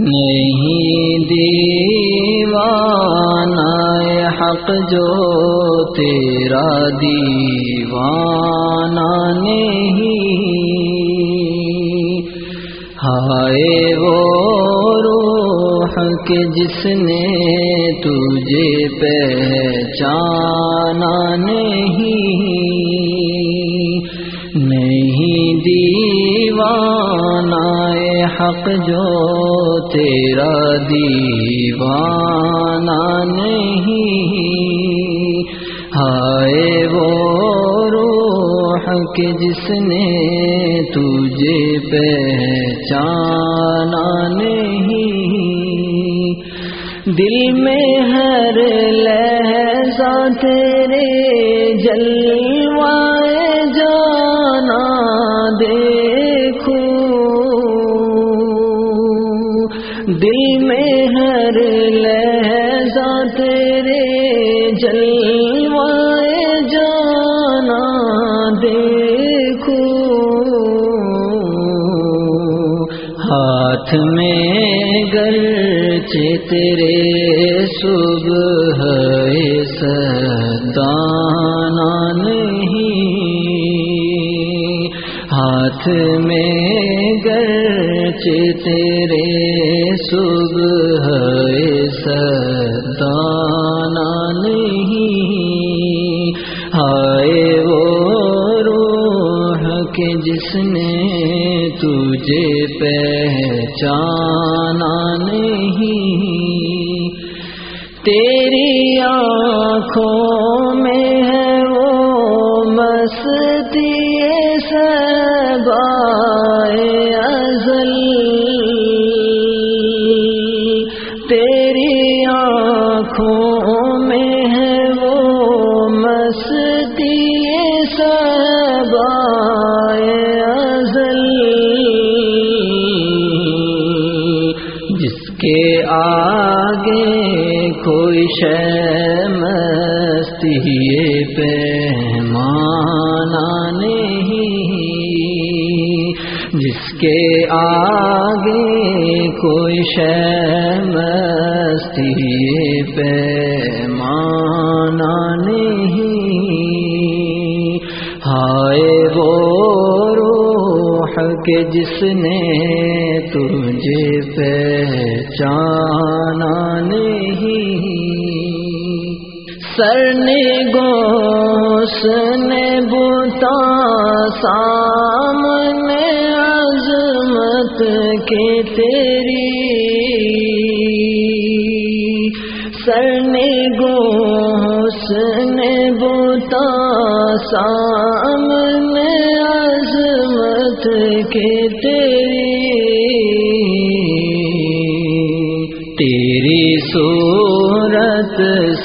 نہیں دیوانہ حق جو تیرا دیوانہ نہیں۔ ہائے وہ روح کے جس نے تجھے پہچانا نہیں۔ نہیں دیوانہ حق جو تیرا دیوانہ نہیں۔ ہائے وہ روح کے جس نے تجھے پہچانا نہیں۔ دل میں ہر لہذا تیرے جلوائے دل میں ہر لہذا تیرے جلوائے جانا دیکھو ہاتھ میں گرچہ تیرے صبح سدانا نہیں ہاتھ میں گرچہ تیرے صبح سدانا نہیں۔ ہائے وہ روح کے جس نے تجھے پہچانا نہیں۔ تیری آنکھوں میں ہے وہ مستی۔ کے آگے کوئی مستی پیمانا نہیں۔ جس کے آگے کوئی مستی پیمانا نہیں۔ ہائے وہ روح کے جس نے تجھے پہچانا نہیں۔ سرنے گوس نے بوتا، سامنے عظمت کے تیری۔ سرنے گوس نے بوتا، سامنے عظمت کے تیری۔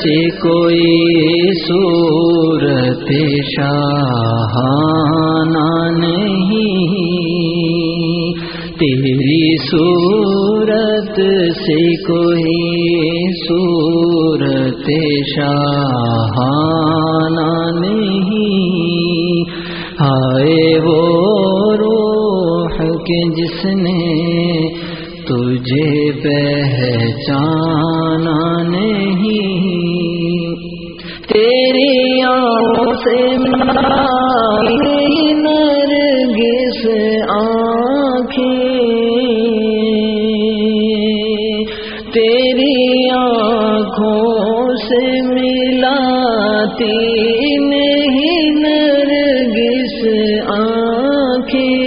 سے کوئی صورت شاہانہ نہیں۔ تیری صورت سے کوئی صورت شاہانہ نہیں۔ ہائے وہ روح کے جس نے تجھے پہچانا نہیں۔ تیری آنکھوں سے نرگس آنکھیں۔ تیری آنکھوں سے ملاتی نہیں نرگس آنکھیں۔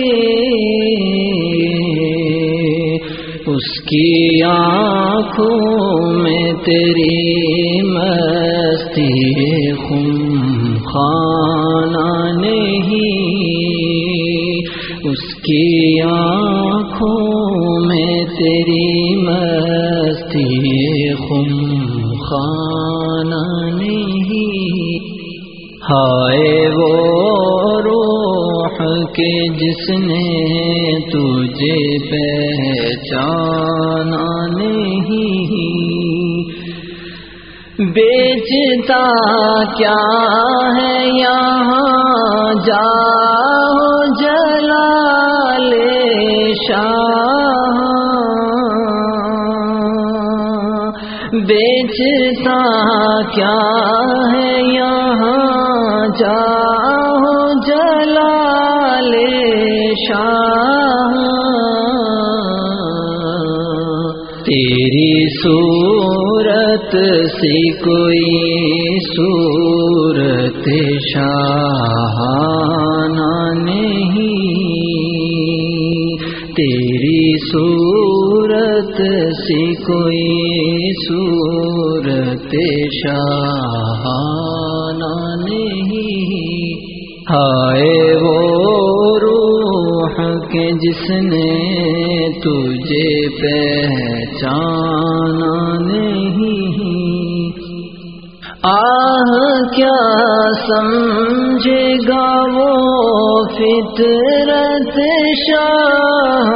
اس کی آنکھوں میں تیری خانہ نہیں۔ اس کی آنکھوں میں تیری مستی خم خانہ نہیں۔ ہائے وہ روح کے جس نے تجھے پہچانا نہیں۔ بیچتا کیا ہے یہاں؟ جاؤ جلال شاہ۔ بیچتا کیا ہے یہاں؟ جاؤ جلال شاہ۔ تیری سو صورت سی کوئی صورت شاہ نہیں۔ تیری صورت سی کوئی صورت شاہ نہیں۔ ہائے وہ روح کے جس نے تجھے پہچانا۔ آہ، کیا سمجھے گا وہ فطرت شاہ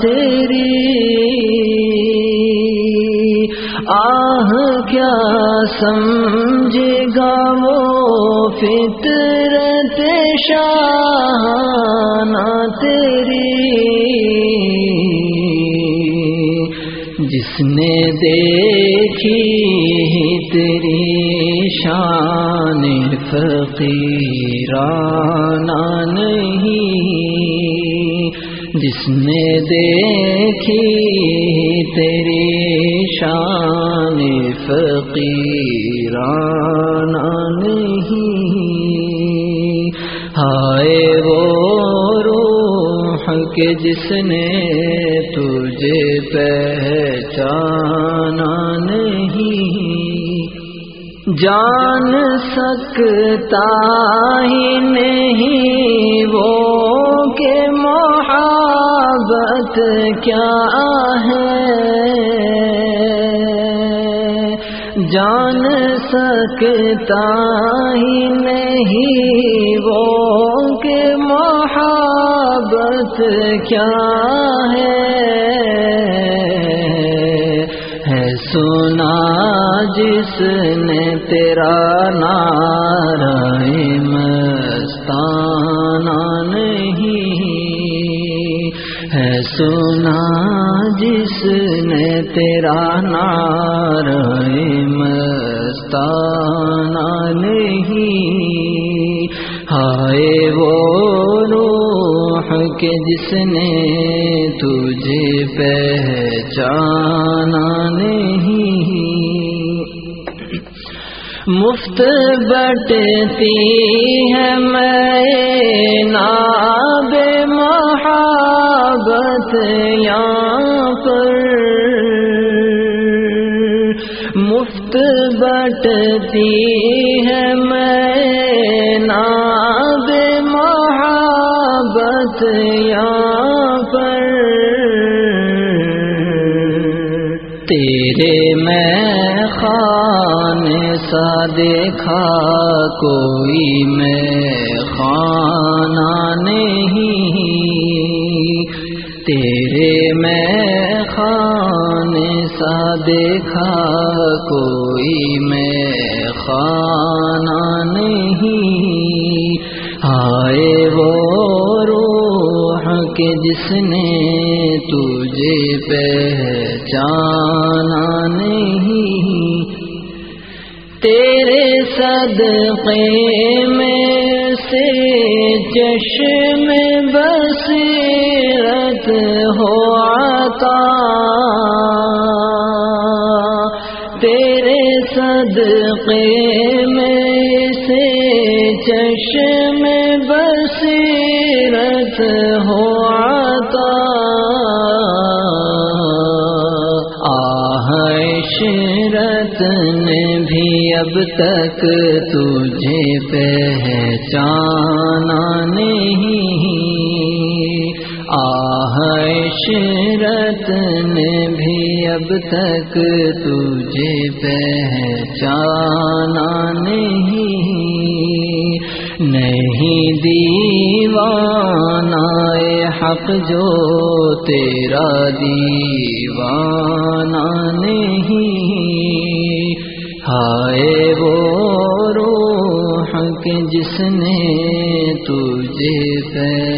تیری؟ آہ، کیا سمجھے گا وہ فطرت شاہ تیری؟ جس نے دیکھی تیری شان فقیرانہ نہیں۔ جس نے دیکھی تیری شان فقیرانہ نہیں۔ ہائے وہ روح کے جس نے تجھے پہچانا نہیں۔ جان سکتا ہی نہیں وہ کہ محبت کیا ہے۔ جان سکتا ہی نہیں وہ کہ محبت کیا ہے۔ جس نے تیرا نار مستانہ نہیں ہے سنا جس نے تیرا نار مستانہ نہیں۔ ہائے وہ روح کے جس نے مفت بٹتی ہے میں ناب محبت یہاں پر۔ مفت بٹتی ہے میں ناب محبت یہاں پر۔ تیرے سا دیکھا کوئی میں خانہ نہیں۔ تیرے میں خان سا دیکھا کوئی میں خانہ نہیں۔ آئے وہ روح کے جس نے تجھے پہچانا تیرے صدقے میں سے چشم بصیرت ہو آتا۔ تیرے صدقے میں سے چشم بصیرت ہو آتا اب تک تجھے پہچانا نہیں۔ آہ عشرت نے بھی اب تک تجھے پہچانا نہیں۔ نہیں دیوانہ حق جو تیرا دیوانہ نہیں۔ کہ جس نے تجھے پہ